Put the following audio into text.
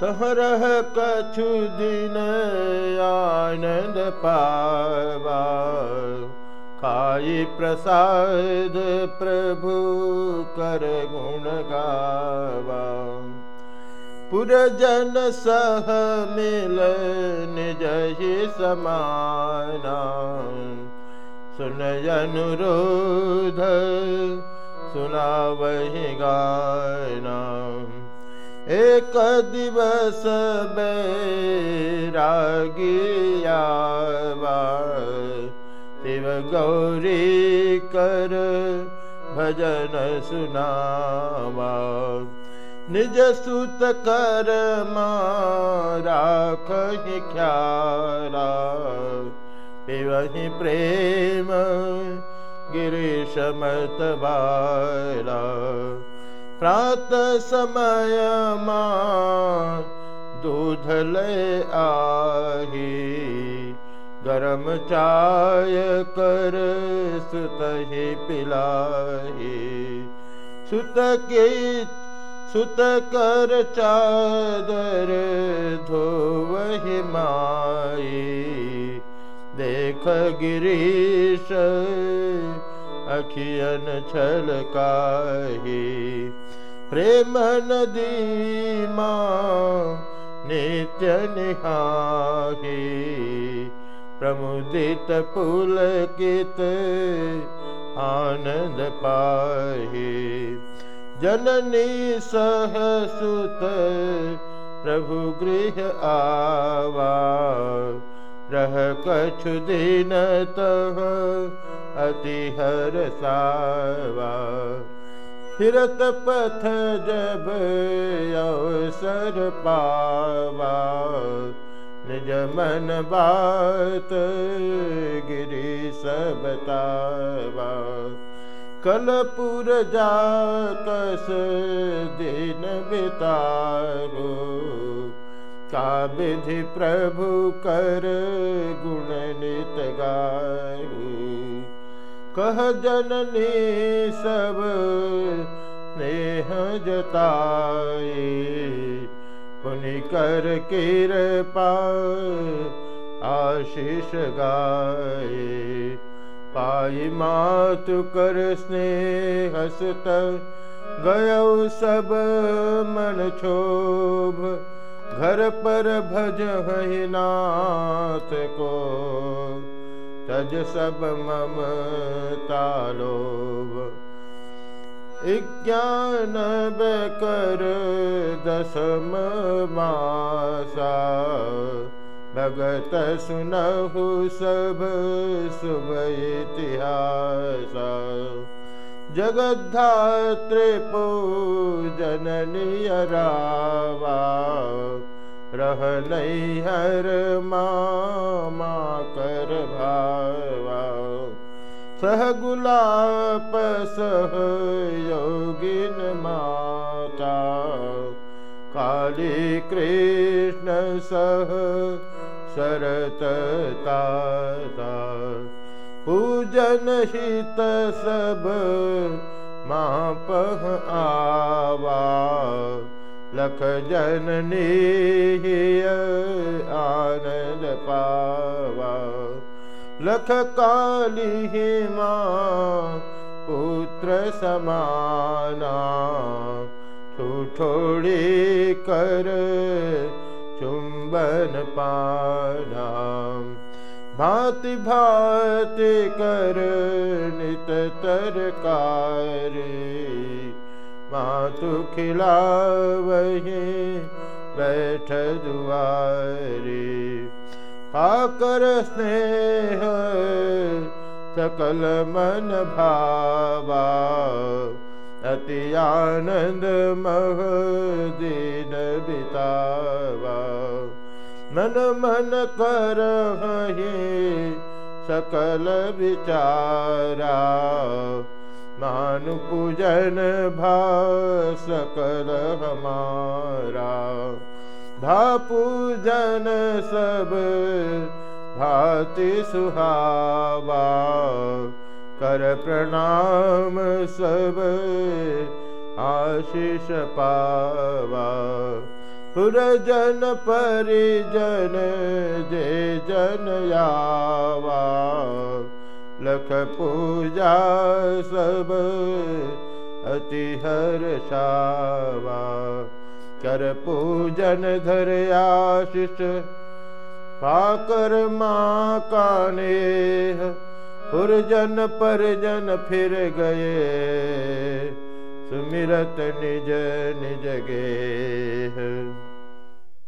तहरह कछु दिन आनंद पावा खाई प्रसाद प्रभु कर गुण गावा पुरजन सह मिल निज ही समाना। सुन वही गाना एक दिवस बैरागिया शिव गौरी कर भजन सुनावा। निज सुत कर मारा ख्याला पिवहि प्रेम गिरीश मत बाला प्रात समय दूध ले आही गरम चाय कर सुत ही पिलाही। सुत के सुत कर चादर धोवहि माई देख गिरीश अखियन छलकाही प्रेम नदी माँ नित्य निहाही। प्रमुदित पुलकित आनंद पाही। जननी सह सुत प्रभु गृह आवा। रह कछु दिन तह अति पथ जब अवसर पावा। निज मन बात गिरी सबतावा कलपुर जातस दिन बितागो का विधि प्रभु कर गुण नित गारू कह जननी सब स्नेह जताए। पुनि कर कृपा आशीष गाए। पाई मातु कर स्नेह सुत गय सब मन क्षोभ। घर पर भज नाथ को। तज सब मम तालोब ज्ञान बेकर दसम मासा। भगत सुनहु सब शुभ इतिहास। जगद्धात्रे पूजननीय रावा रह नहीं हर मामा कर भावा। सह गुलाप सह योगिन माता। काली कृष्ण सह शरतता सब मापह आवा लख जननी आनंद पावा। लख काली माँ पुत्र समाना। ठोड़ी कर चुंबन पाना। भांति भांति कर नित तरकारी मातु खिलावही, बैठ दुआरी। पाकर स्नेह, सकल मन भावा, अति आनंद मह दिन बितावा। मन मन कर सकल विचारा। मानु पूजन भा सकल हमारा। भा पूजन सब भाति सुहावा। कर प्रणाम सब आशीष पावा। पुरजन परिजन जे जन यावा। लख पूजा सब अति हर शावा कर पूजन धर आशिष, पाकर माँ काने पुरजन परजन फिर गए, सुमिरत निज निज गे